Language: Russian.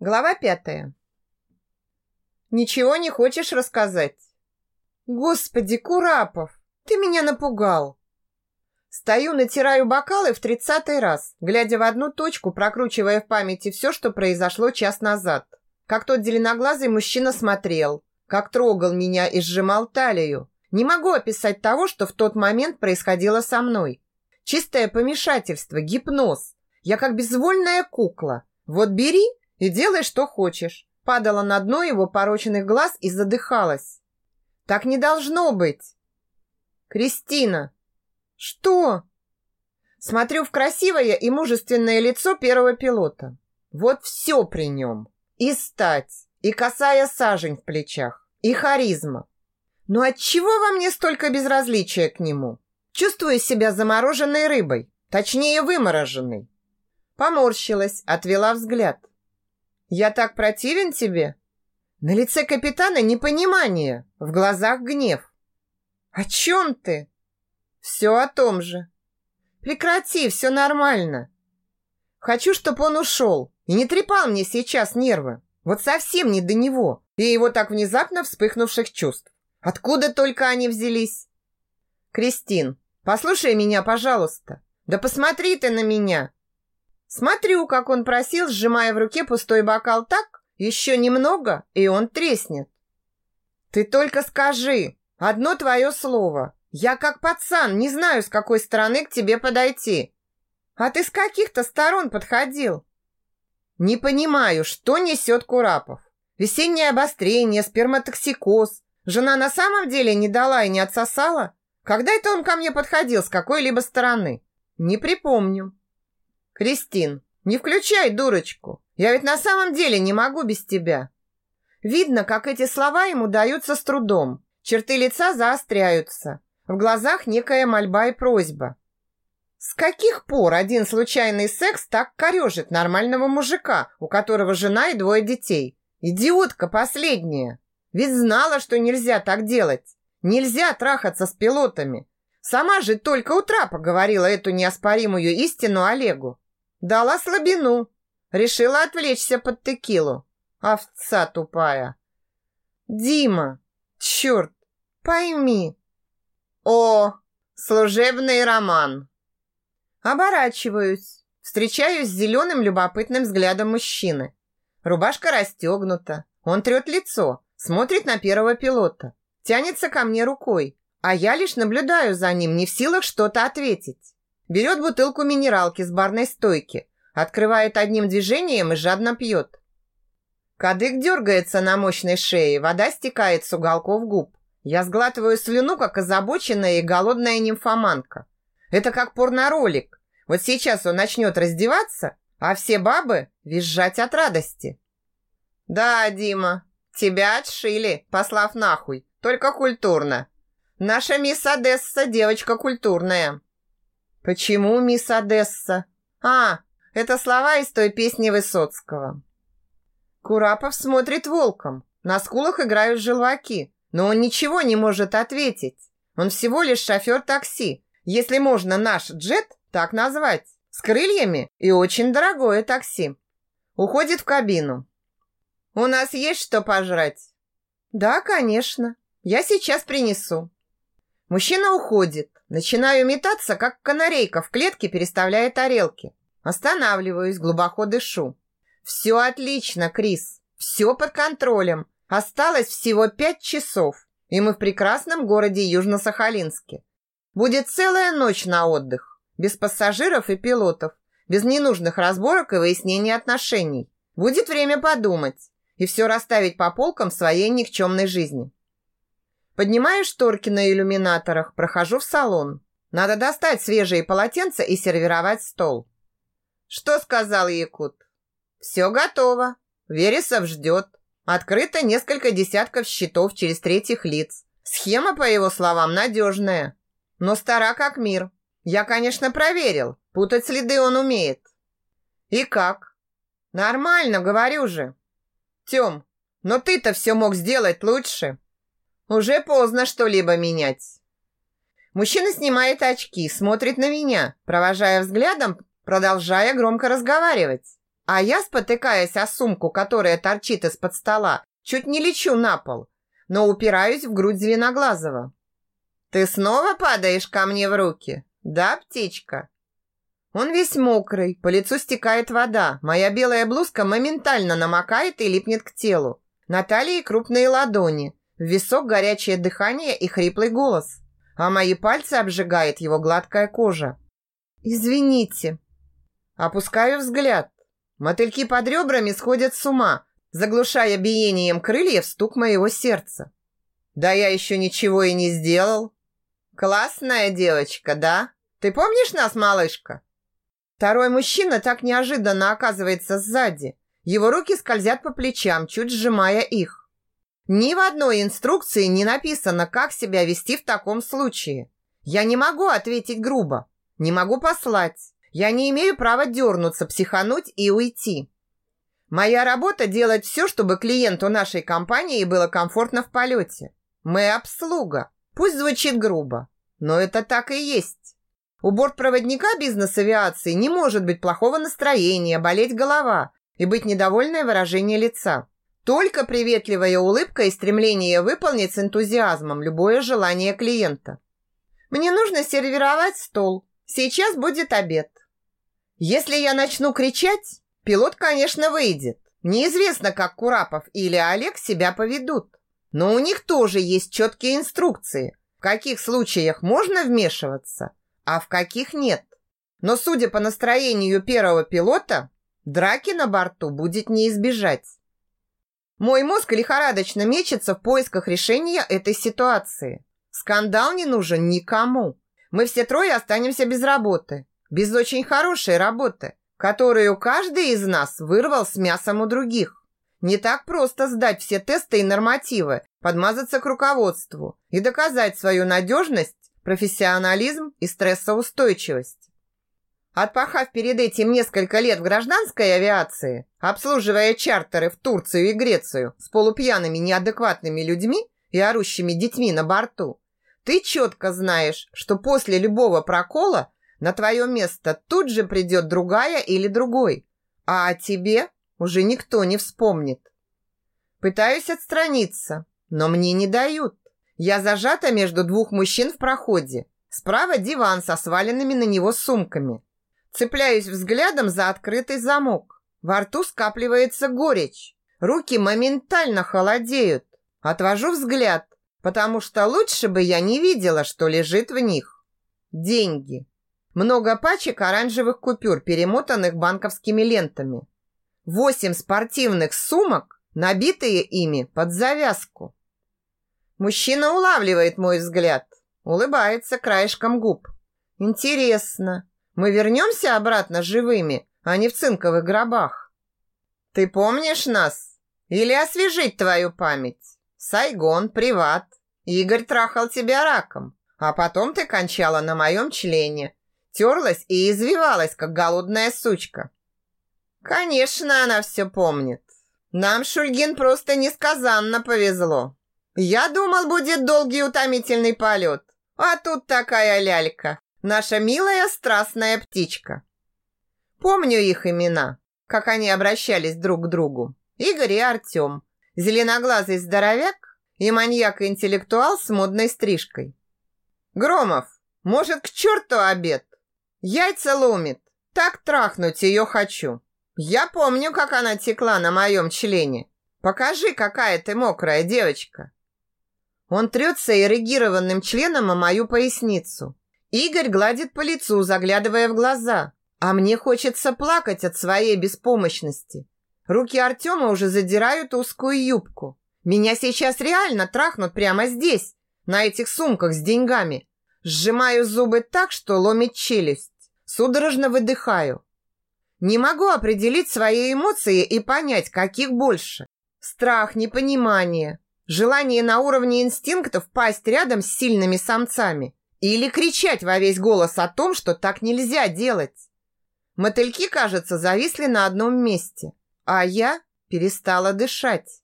Глава пятая. Ничего не хочешь рассказать? Господи, Курапов, ты меня напугал. Стою, натираю бокалы в тридцатый раз, глядя в одну точку, прокручивая в памяти все, что произошло час назад. Как тот зеленоглазый мужчина смотрел, как трогал меня и сжимал талию. Не могу описать того, что в тот момент происходило со мной. Чистое помешательство, гипноз. Я как безвольная кукла. Вот бери и делай, что хочешь. Падала на дно его пороченных глаз и задыхалась. Так не должно быть. Кристина, что? Смотрю в красивое и мужественное лицо первого пилота. Вот все при нем. И стать, и косая сажень в плечах, и харизма. Но от чего во мне столько безразличия к нему? Чувствую себя замороженной рыбой, точнее вымороженной. Поморщилась, отвела взгляд. Я так противен тебе? На лице капитана непонимание, в глазах гнев. О чем ты? Все о том же. Прекрати, все нормально. Хочу, чтобы он ушел и не трепал мне сейчас нервы. Вот совсем не до него и его так внезапно вспыхнувших чувств. Откуда только они взялись? Кристин, послушай меня, пожалуйста. Да посмотри ты на меня. Смотрю, как он просил, сжимая в руке пустой бокал так, еще немного, и он треснет. Ты только скажи, одно твое слово, я как пацан, не знаю, с какой стороны к тебе подойти. А ты с каких-то сторон подходил? Не понимаю, что несет Курапов. Весеннее обострение, сперматоксикоз. Жена на самом деле не дала и не отсосала? Когда это он ко мне подходил с какой-либо стороны? Не припомню. Кристин, не включай дурочку. Я ведь на самом деле не могу без тебя. Видно, как эти слова ему даются с трудом. Черты лица заостряются. В глазах некая мольба и просьба. С каких пор один случайный секс так корежит нормального мужика, у которого жена и двое детей? Идиотка последняя. Ведь знала, что нельзя так делать. Нельзя трахаться с пилотами. Сама же только утра поговорила эту неоспоримую истину Олегу. Дала слабину. Решила отвлечься под текилу. Овца тупая. Дима, черт, пойми, о, служебный роман. Оборачиваюсь. Встречаюсь с зеленым любопытным взглядом мужчины. Рубашка расстегнута. Он трет лицо, смотрит на первого пилота. Тянется ко мне рукой, а я лишь наблюдаю за ним, не в силах что-то ответить. Берет бутылку минералки с барной стойки, открывает одним движением и жадно пьет. Кадык дергается на мощной шее, вода стекает с уголков губ. Я сглатываю слюну, как озабоченная и голодная нимфоманка. Это как порноролик. Вот сейчас он начнет раздеваться, а все бабы визжать от радости. Да, Дима, тебя отшили, послав нахуй, только культурно. Наша мисс Одесса девочка культурная. Почему мисс Одесса? А, это слова из той песни Высоцкого. Курапов смотрит волком. На скулах играют желваки. Но он ничего не может ответить. Он всего лишь шофер такси, если можно наш джет так назвать, с крыльями и очень дорогое такси. Уходит в кабину. «У нас есть что пожрать?» «Да, конечно. Я сейчас принесу». Мужчина уходит. Начинаю метаться, как канарейка в клетке, переставляя тарелки. Останавливаюсь, глубоко дышу. «Все отлично, Крис. Все под контролем. Осталось всего пять часов, и мы в прекрасном городе Южно-Сахалинске. Будет целая ночь на отдых, без пассажиров и пилотов, без ненужных разборок и выяснений отношений. Будет время подумать и все расставить по полкам своей никчемной жизни. Поднимаю шторки на иллюминаторах, прохожу в салон. Надо достать свежие полотенца и сервировать стол. Что сказал Якут? Все готово. Вересов ждет. Открыто несколько десятков счетов через третьих лиц. Схема, по его словам, надежная, но стара как мир. Я, конечно, проверил. Путать следы он умеет. И как? Нормально, говорю же. Тём, но ты-то все мог сделать лучше. Уже поздно что-либо менять. Мужчина снимает очки, смотрит на меня, провожая взглядом, продолжая громко разговаривать. А я, спотыкаясь о сумку, которая торчит из-под стола, чуть не лечу на пол, но упираюсь в грудь Зеленоглазого. «Ты снова падаешь ко мне в руки? Да, птичка?» Он весь мокрый, по лицу стекает вода. Моя белая блузка моментально намокает и липнет к телу. На талии крупные ладони, в висок горячее дыхание и хриплый голос. А мои пальцы обжигает его гладкая кожа. «Извините». Опускаю взгляд. Мотыльки под ребрами сходят с ума, заглушая биением крыльев стук моего сердца. «Да я еще ничего и не сделал». «Классная девочка, да? Ты помнишь нас, малышка?» Второй мужчина так неожиданно оказывается сзади. Его руки скользят по плечам, чуть сжимая их. Ни в одной инструкции не написано, как себя вести в таком случае. Я не могу ответить грубо, не могу послать. Я не имею права дернуться, психануть и уйти. Моя работа делать все, чтобы клиенту нашей компании было комфортно в полете. Мы обслуга. Пусть звучит грубо, но это так и есть. У бортпроводника бизнес-авиации не может быть плохого настроения, болеть голова и быть недовольное выражение лица. Только приветливая улыбка и стремление выполнить с энтузиазмом любое желание клиента. Мне нужно сервировать стол. Сейчас будет обед. Если я начну кричать, пилот, конечно, выйдет. Неизвестно, как Курапов или Олег себя поведут. Но у них тоже есть четкие инструкции, в каких случаях можно вмешиваться – а в каких нет. Но судя по настроению первого пилота, драки на борту будет не избежать. Мой мозг лихорадочно мечется в поисках решения этой ситуации. Скандал не нужен никому. Мы все трое останемся без работы. Без очень хорошей работы, которую каждый из нас вырвал с мясом у других. Не так просто сдать все тесты и нормативы, подмазаться к руководству и доказать свою надежность профессионализм и стрессоустойчивость. Отпахав перед этим несколько лет в гражданской авиации, обслуживая чартеры в Турцию и Грецию с полупьяными неадекватными людьми и орущими детьми на борту, ты четко знаешь, что после любого прокола на твое место тут же придет другая или другой, а о тебе уже никто не вспомнит. Пытаюсь отстраниться, но мне не дают. Я зажата между двух мужчин в проходе. Справа диван со сваленными на него сумками. Цепляюсь взглядом за открытый замок. Во рту скапливается горечь. Руки моментально холодеют. Отвожу взгляд, потому что лучше бы я не видела, что лежит в них. Деньги. Много пачек оранжевых купюр, перемотанных банковскими лентами. Восемь спортивных сумок, набитые ими под завязку. Мужчина улавливает мой взгляд, улыбается краешком губ. Интересно, мы вернемся обратно живыми, а не в цинковых гробах? Ты помнишь нас? Или освежить твою память? Сайгон, приват. Игорь трахал тебя раком, а потом ты кончала на моем члене. Терлась и извивалась, как голодная сучка. Конечно, она все помнит. Нам, Шульгин, просто несказанно повезло. Я думал, будет долгий утомительный полет. А тут такая лялька. Наша милая страстная птичка. Помню их имена, как они обращались друг к другу. Игорь и Артем. Зеленоглазый здоровяк и маньяк-интеллектуал с модной стрижкой. Громов, может, к черту обед? Яйца ломит. Так трахнуть ее хочу. Я помню, как она текла на моем члене. Покажи, какая ты мокрая девочка. Он трется эрегированным членом о мою поясницу. Игорь гладит по лицу, заглядывая в глаза. А мне хочется плакать от своей беспомощности. Руки Артема уже задирают узкую юбку. Меня сейчас реально трахнут прямо здесь, на этих сумках с деньгами. Сжимаю зубы так, что ломит челюсть. Судорожно выдыхаю. Не могу определить свои эмоции и понять, каких больше. Страх, непонимание, Желание на уровне инстинктов пасть рядом с сильными самцами или кричать во весь голос о том, что так нельзя делать. Мотыльки, кажется, зависли на одном месте, а я перестала дышать.